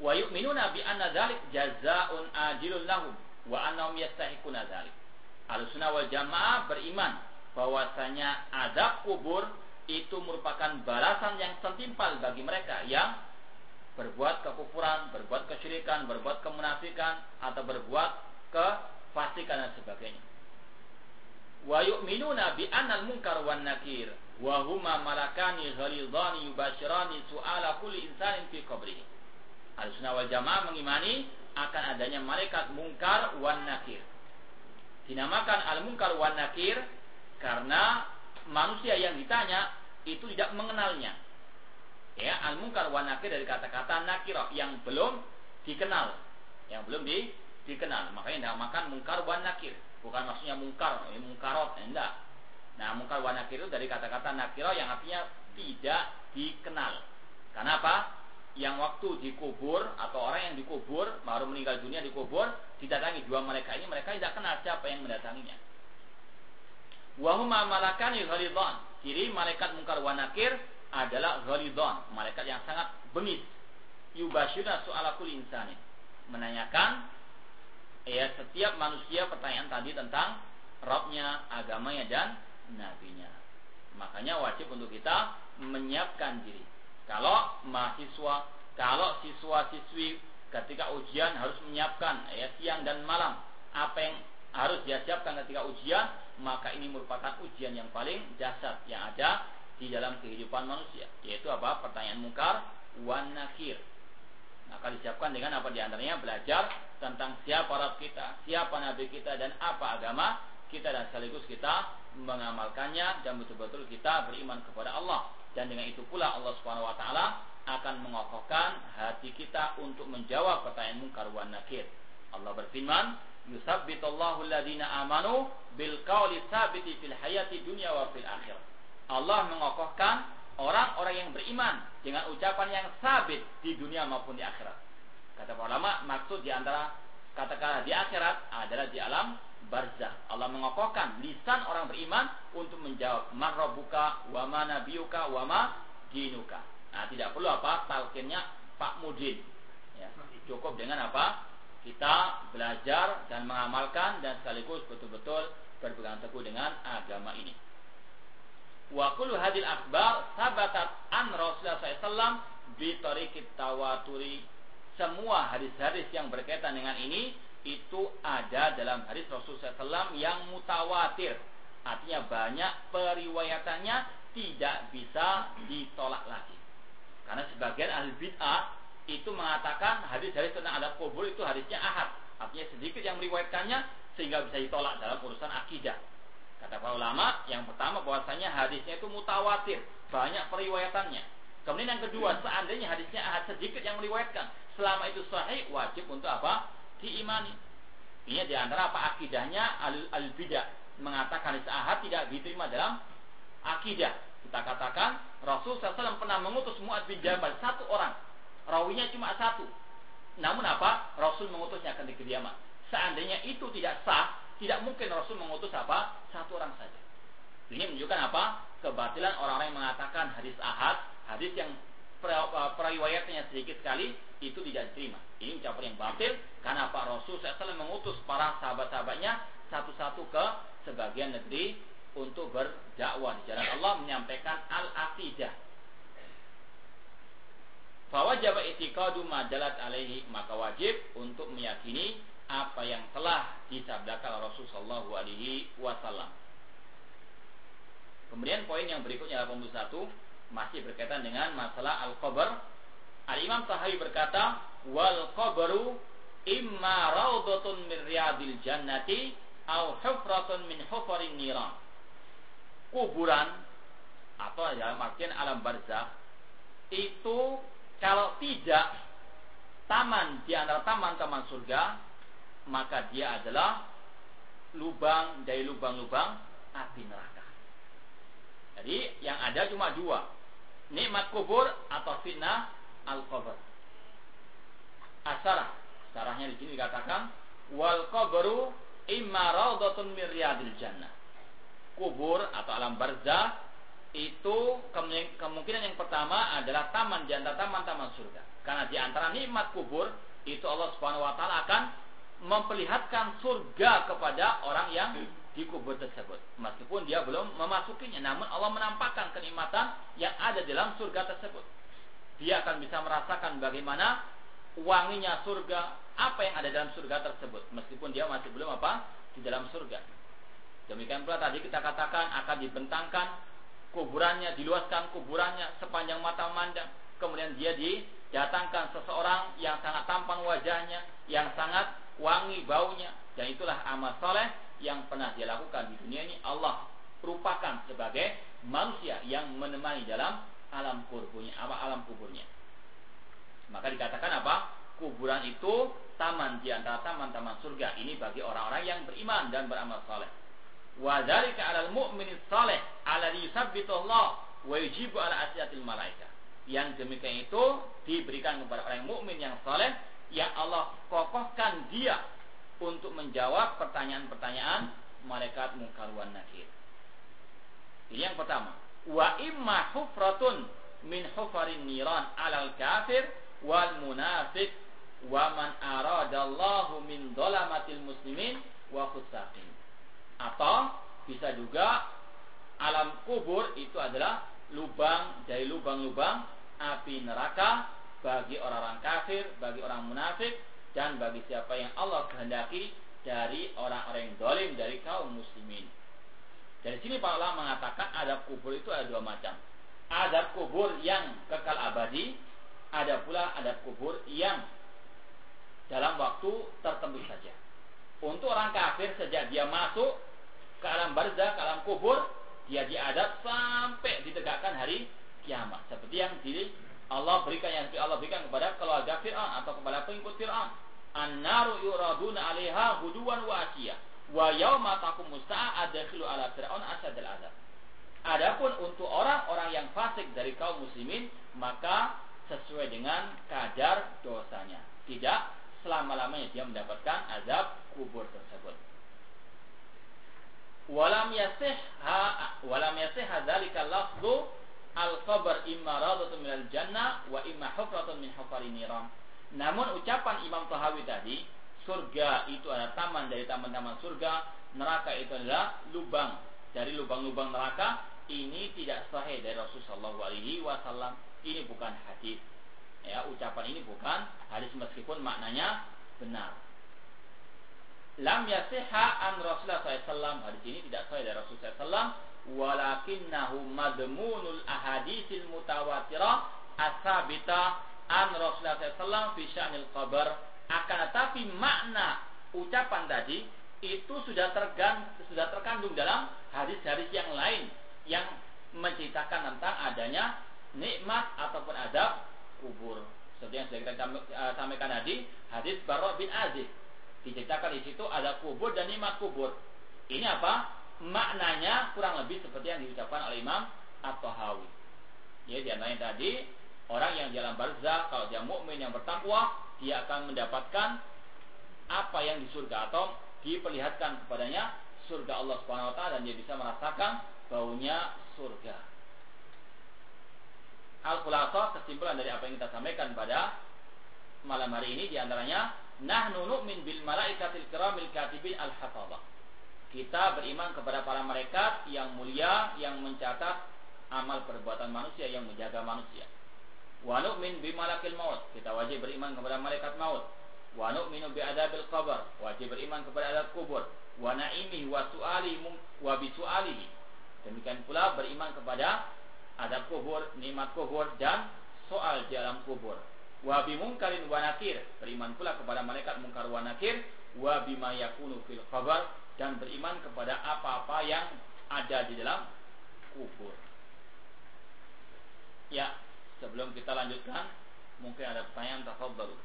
wa yu'minuna bi anna dzalik jazaa'un ajilun lahum wa annahum yastahiquna dzalik. Ahlussunnah wal Jamaah beriman bahwasanya azab kubur itu merupakan balasan yang setimpal bagi mereka yang berbuat kekufuran, berbuat kesyirikan, berbuat kemunafikan atau berbuat kefasikan dan sebagainya. Wa yu'minuna bi annal munkar wan nakir wa huma malakani ghalidhani yubashirani su'ala kulli insanin fi qabrihi. Al-Sunnah wal Jamaah mengimani akan adanya malaikat mungkar wan nakir. Dinamakan al-munkar wan nakir karena manusia yang ditanya itu tidak mengenalnya. Ya, al-munkar wan nakir dari kata-kata nakirah yang belum dikenal, yang belum di, dikenal. Makanya dinamakan mungkar wan nakir. Bukan maksudnya mungkar, ini mungkarot, enggak. Nah, mungkar wan nakir itu dari kata-kata nakirah yang artinya tidak dikenal. Kenapa? Yang waktu dikubur atau orang yang dikubur baru meninggal dunia dikubur didatangi dua mereka ini mereka tidak kenal siapa yang mendatanginya. Wahuma malakani ghalidhan. Ciri malaikat mungkar wa nakir adalah ghalidhan, malaikat yang sangat bengis. Yubashirna su'ala kulli insani. Menanyakan ya setiap manusia pertanyaan tadi tentang Robnya, agamanya dan nabinya. Makanya wajib untuk kita menyiapkan diri kalau mahasiswa, kalau siswa-siswi ketika ujian harus menyiapkan ya siang dan malam apa yang harus dia siapkan ketika ujian, maka ini merupakan ujian yang paling dasar yang ada di dalam kehidupan manusia, yaitu apa? Pertanyaan mungkar wan nakir. Maka disiapkan dengan apa di antaranya belajar tentang siapa Rabb kita, siapa Nabi kita dan apa agama kita dan sekaligus kita mengamalkannya dan betul-betul kita beriman kepada Allah dan dengan itu pula Allah Subhanahu wa taala akan mengokohkan hati kita untuk menjawab pertanyaan mungkar wa nakir. Allah berfirman, "Yutsabbitullahu alladziina amanu bil qawli tsabiti fil hayati dunya wa fil akhir." Allah mengokohkan orang-orang yang beriman dengan ucapan yang sabit di dunia maupun di akhirat. Kata para ulama, maksud di antara kata-kata di akhirat adalah di alam barzah. Allah mengokohkan lisan orang beriman untuk menjawab man rabbuka wa ma nabiyuka wa ma dinuka. Nah, tidak perlu apa talqinnya Pak Mudin. Ya, cukup dengan apa? Kita belajar dan mengamalkan dan sekaligus betul-betul berpegang teguh dengan agama ini. Wa kullu hadil akbar sabatat an Rasulullah SAW bi tariqit tawaturi. Semua hadis-hadis yang berkaitan dengan ini itu ada dalam hadis Rasulullah SAW yang mutawatir. Artinya banyak periwayatannya tidak bisa ditolak lagi. Karena sebagian ahli bid'ah itu mengatakan hadis-hadis tentang adab kubur itu hadisnya ahad. Artinya sedikit yang meriwayatkannya sehingga bisa ditolak dalam urusan akidah. Kata para ulama, yang pertama bahwasanya hadisnya itu mutawatir, banyak periwayatannya. Kemudian yang kedua, seandainya hadisnya ahad sedikit yang meriwayatkan, selama itu sahih wajib untuk apa? Diimani. Ini di antara apa akidahnya al-bidah mengatakan ahad tidak diterima dalam akidah. Kita katakan Rasul SAW pernah mengutus Mu'ad bin Jabal satu orang. Rawinya cuma satu. Namun apa? Rasul mengutusnya ke negeri Yaman. Seandainya itu tidak sah, tidak mungkin Rasul mengutus apa? Satu orang saja. Ini menunjukkan apa? Kebatilan orang-orang yang mengatakan hadis ahad, hadis yang periwayatnya sedikit sekali, itu tidak diterima. Ini ucapan yang batil karena Pak Rasul SAW mengutus para sahabat-sahabatnya satu-satu ke sebagian negeri untuk berdakwah di jalan Allah menyampaikan al-aqidah. Fawajib i'tiqadu ma dalat alaihi maka wajib untuk meyakini apa yang telah disabdakan Rasul sallallahu alaihi wasallam. Kemudian poin yang berikutnya 81 masih berkaitan dengan masalah al-qabr. Al-Imam Tahawi berkata, "Wal qabru imma raudhatun min riyadil jannati au hufratun min hufarin niran." Kuburan atau dalam artian alam barzakh itu kalau tidak taman di antara taman-taman surga, maka dia adalah lubang dari lubang-lubang api neraka. Jadi yang ada cuma dua. Nikmat kubur atau fitnah al-qabr. Asarah. Sarahnya di sini dikatakan wal qabru imma raudhatun min riyadil jannah. Kubur atau alam barzah itu kemungkinan yang pertama adalah taman di taman-taman surga. Karena di antara nikmat kubur itu Allah Subhanahu wa taala akan memperlihatkan surga kepada orang yang di kubur tersebut. Meskipun dia belum memasukinya, namun Allah menampakkan kenikmatan yang ada dalam surga tersebut. Dia akan bisa merasakan bagaimana wanginya surga, apa yang ada dalam surga tersebut, meskipun dia masih belum apa di dalam surga. Demikian pula tadi kita katakan akan dibentangkan kuburannya, diluaskan kuburannya sepanjang mata memandang. Kemudian dia didatangkan seseorang yang sangat tampan wajahnya, yang sangat wangi baunya. Dan itulah amal soleh yang pernah dia lakukan di dunia ini. Allah rupakan sebagai manusia yang menemani dalam alam kuburnya, apa alam kuburnya. Maka dikatakan apa? Kuburan itu taman di antara taman-taman surga. Ini bagi orang-orang yang beriman dan beramal soleh. Wa dzalika 'alal mu'mini salih alladhi yusabbitu Allah wa yujibu 'ala asyatil malaika. Yang demikian itu diberikan kepada orang mukmin yang saleh yang Allah kokohkan dia untuk menjawab pertanyaan-pertanyaan malaikat munkar wan nakir. Ini yang pertama. Wa imma hufratun min hufarin niran alal kafir wal munafiq wa man aradallahu min dolamatil muslimin wa khusaqin atau bisa juga alam kubur itu adalah lubang dari lubang-lubang api neraka bagi orang-orang kafir, bagi orang munafik, dan bagi siapa yang Allah kehendaki dari orang-orang yang dolim dari kaum muslimin. Dari sini Pak Allah mengatakan adab kubur itu ada dua macam. Adab kubur yang kekal abadi, ada pula adab kubur yang dalam waktu tertentu saja. Untuk orang kafir sejak dia masuk ke alam barzah, ke alam kubur, dia diadab sampai ditegakkan hari kiamat. Seperti yang di Allah berikan yang Allah berikan kepada keluarga Fir'aun atau kepada pengikut Fir'aun. An-naru yuraduna 'alaiha huduwan wa asiyah. Wa yauma taqumu sa'a adkhilu 'ala fir'aun asadal azab. Adapun untuk orang-orang yang fasik dari kaum muslimin, maka sesuai dengan kadar dosanya. Tidak selama-lamanya dia mendapatkan azab kubur tersebut walam yasihha walam yasihha dzalika lafdhu al khabar imma radatun minal jannah wa imma hufratun min hufari niram. Namun ucapan Imam Tahawi tadi, surga itu adalah taman dari taman-taman surga, neraka itu adalah lubang dari lubang-lubang neraka. Ini tidak sahih dari Rasulullah Alaihi Wasallam. Ini bukan hadis. Ya, ucapan ini bukan hadis meskipun maknanya benar lam yasiha an Rasulullah SAW hadis ini tidak sahih dari Rasulullah SAW walakinnahu madmunul ahaditsil mutawatirah asabita an Rasulullah SAW fi sya'nil qabr akan tetapi makna ucapan tadi itu sudah tergan, sudah terkandung dalam hadis-hadis yang lain yang menceritakan tentang adanya nikmat ataupun adab kubur. Seperti yang sudah kita eh, sampaikan tadi, hadis Barra bin Aziz Diceritakan di situ ada kubur dan nikmat kubur. Ini apa? Maknanya kurang lebih seperti yang diucapkan oleh Imam At-Tahawi. Ya, di antaranya tadi orang yang jalan barzah kalau dia mukmin yang bertakwa, dia akan mendapatkan apa yang di surga atau diperlihatkan kepadanya surga Allah Subhanahu wa taala dan dia bisa merasakan baunya surga. Al-Khulasah kesimpulan dari apa yang kita sampaikan pada malam hari ini di antaranya Nahnu nu'min bil malaikatil kiramil katibin al hafadha. Kita beriman kepada para malaikat yang mulia yang mencatat amal perbuatan manusia yang menjaga manusia. Wa nu'min bi malakil maut. Kita wajib beriman kepada malaikat maut. Wa nu'minu bi adabil qabr. Wajib beriman kepada adab kubur. Wa na'imihi wa su'alihi wa bi su'alihi. Demikian pula beriman kepada adab kubur, nikmat kubur dan soal di alam kubur. Wa bi munkarin wa nakir. Beriman pula kepada malaikat munkar wa nakir wa bima yakunu fil qabr dan beriman kepada apa-apa yang ada di dalam kubur. Ya, sebelum kita lanjutkan, mungkin ada pertanyaan tafadhol.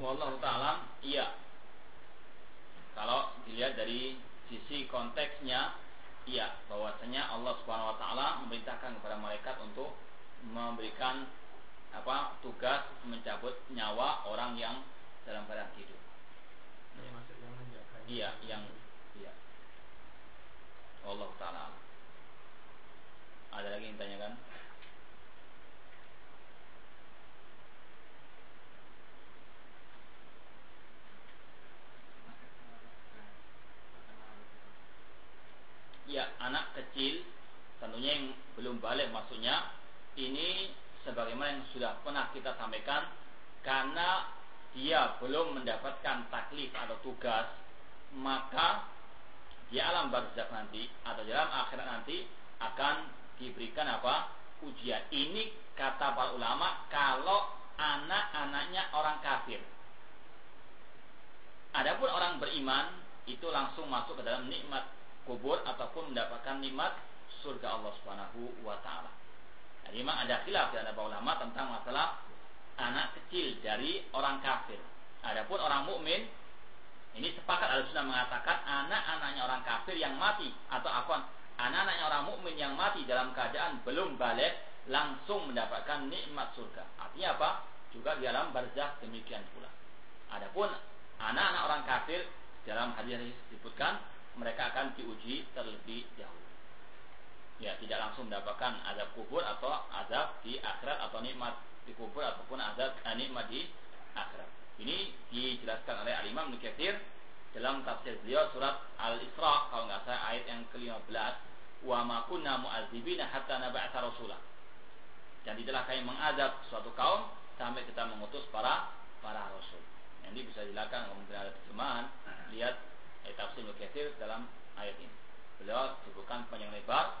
Wallahu taala iya. Kalau dilihat dari sisi konteksnya iya bahwasanya Allah Subhanahu wa taala memerintahkan kepada malaikat untuk memberikan apa tugas mencabut nyawa orang yang dalam keadaan tidur. Iya, yang iya. Allah taala. Ada lagi yang tanyakan? ya anak kecil tentunya yang belum balik maksudnya ini sebagaimana yang sudah pernah kita sampaikan karena dia belum mendapatkan taklif atau tugas maka di alam barzakh nanti atau dalam akhirat nanti akan diberikan apa ujian ini kata para ulama kalau anak-anaknya orang kafir adapun orang beriman itu langsung masuk ke dalam nikmat kubur ataupun mendapatkan nikmat surga Allah Subhanahu wa taala. Jadi memang ada khilaf di antara ulama tentang masalah anak kecil dari orang kafir. Adapun orang mukmin ini sepakat al sunnah mengatakan anak-anaknya orang kafir yang mati atau akon anak-anaknya orang mukmin yang mati dalam keadaan belum balik langsung mendapatkan nikmat surga. Artinya apa? Juga di alam barzah demikian pula. Adapun anak-anak orang kafir dalam hadis disebutkan mereka akan diuji terlebih dahulu. Ya, tidak langsung mendapatkan azab kubur atau azab di akhirat atau nikmat di kubur ataupun azab eh, nikmat di akhirat. Ini dijelaskan oleh Al-Imam dalam tafsir beliau surat Al-Isra kalau nggak salah ayat yang ke-15 wa ma kunna mu'adzibina hatta nab'atha rasulah. Dan tidaklah kami mengadab suatu kaum sampai kita mengutus para para rasul. Ini bisa dilakukan mungkin ada terjemahan lihat ayat tafsir Nukathir dalam ayat ini. Beliau sebutkan panjang lebar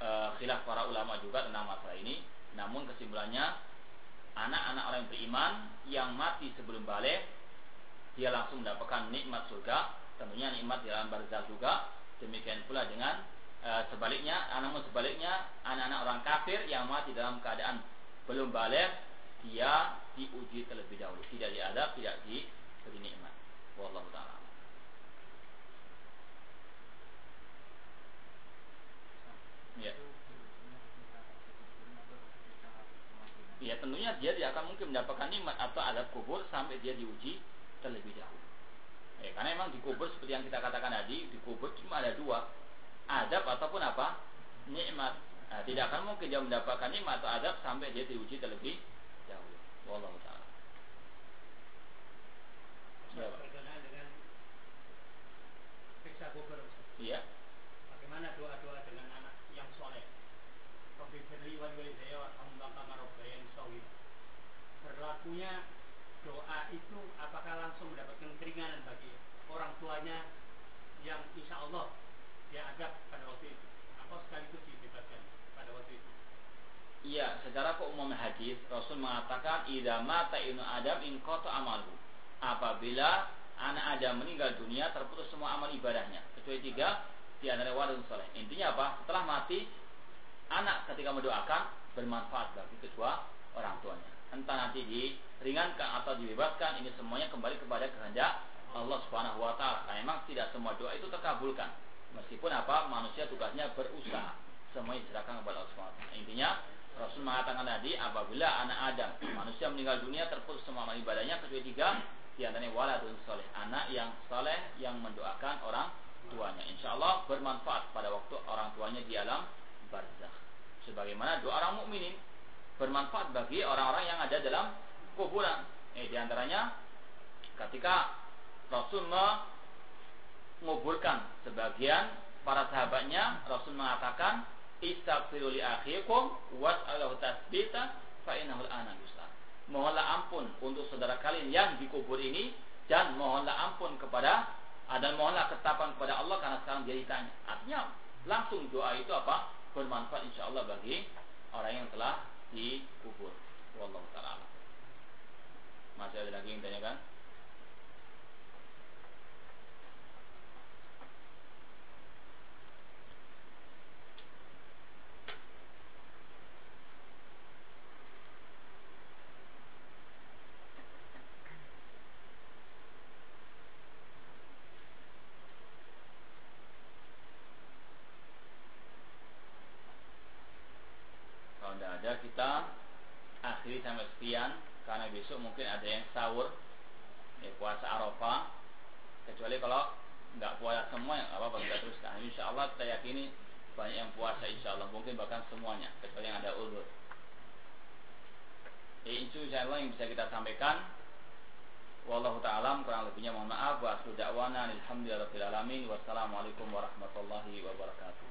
e, khilaf para ulama juga tentang masalah ini. Namun kesimpulannya anak-anak orang yang beriman yang mati sebelum balik dia langsung mendapatkan nikmat surga, tentunya nikmat di dalam barzah juga. Demikian pula dengan e, sebaliknya, namun sebaliknya anak-anak orang kafir yang mati dalam keadaan belum balik dia diuji terlebih dahulu, tidak diadab, tidak diberi nikmat. Wallahu taala. Ya. Ya tentunya dia tidak akan mungkin mendapatkan nikmat atau adab kubur sampai dia diuji terlebih dahulu. Ya, karena memang dikubur seperti yang kita katakan tadi, dikubur cuma ada dua, adab ataupun apa? Nikmat. Nah, tidak akan mungkin dia mendapatkan nikmat atau adab sampai dia diuji terlebih dahulu. Wallahu taala. Ya, dengan siksa kubur. Iya. Bagaimana doa-doa dengan anak yang soleh? Rabbi firli wal walidayya warhamhuma kama rabbayani shaghira. Berlakunya doa itu apakah langsung mendapatkan keringanan bagi orang tuanya yang insya Allah dia adab pada waktu itu atau sekaligus dibebaskan pada waktu itu? Iya, secara keumuman hadis Rasul mengatakan idza mata ibnu Adam in qata amalu. Apabila anak Adam meninggal dunia terputus semua amal ibadahnya kecuali tiga di antara wadah soleh. Intinya apa? Setelah mati anak ketika mendoakan bermanfaat bagi kedua orang tuanya. Entah nanti diringankan atau dibebaskan ini semuanya kembali kepada kehendak Allah Subhanahu wa taala. Nah, memang tidak semua doa itu terkabulkan. Meskipun apa manusia tugasnya berusaha. Semuanya diserahkan kepada Allah Subhanahu wa taala. Intinya Rasul mengatakan tadi apabila anak Adam manusia meninggal dunia terputus semua amal ibadahnya kecuali tiga di antaranya waladun soleh anak yang soleh yang mendoakan orang tuanya insya Allah bermanfaat pada waktu orang tuanya di alam barzakh sebagaimana doa orang mukminin bermanfaat bagi orang-orang yang ada dalam kuburan eh di antaranya ketika Rasul menguburkan sebagian para sahabatnya Rasul mengatakan istaghfiru li akhikum was'alahu tasbita fa innahu al-ana Mohonlah ampun untuk saudara kalian yang dikubur ini dan mohonlah ampun kepada dan mohonlah ketapan kepada Allah karena sekarang dia ditanya. Artinya langsung doa itu apa? Bermanfaat insya Allah bagi orang yang telah dikubur. Wallahu taala. Masih ada lagi yang tanyakan? Sekian karena besok mungkin ada yang sahur ya, puasa Arafah kecuali kalau nggak puasa semua ya apa-apa kita teruskan insya Allah kita yakini banyak yang puasa insya Allah mungkin bahkan semuanya kecuali yang ada udur ya, insya Allah yang bisa kita sampaikan Wallahu ta'ala kurang lebihnya mohon maaf wa aslu da'wana alamin wassalamualaikum warahmatullahi wabarakatuh.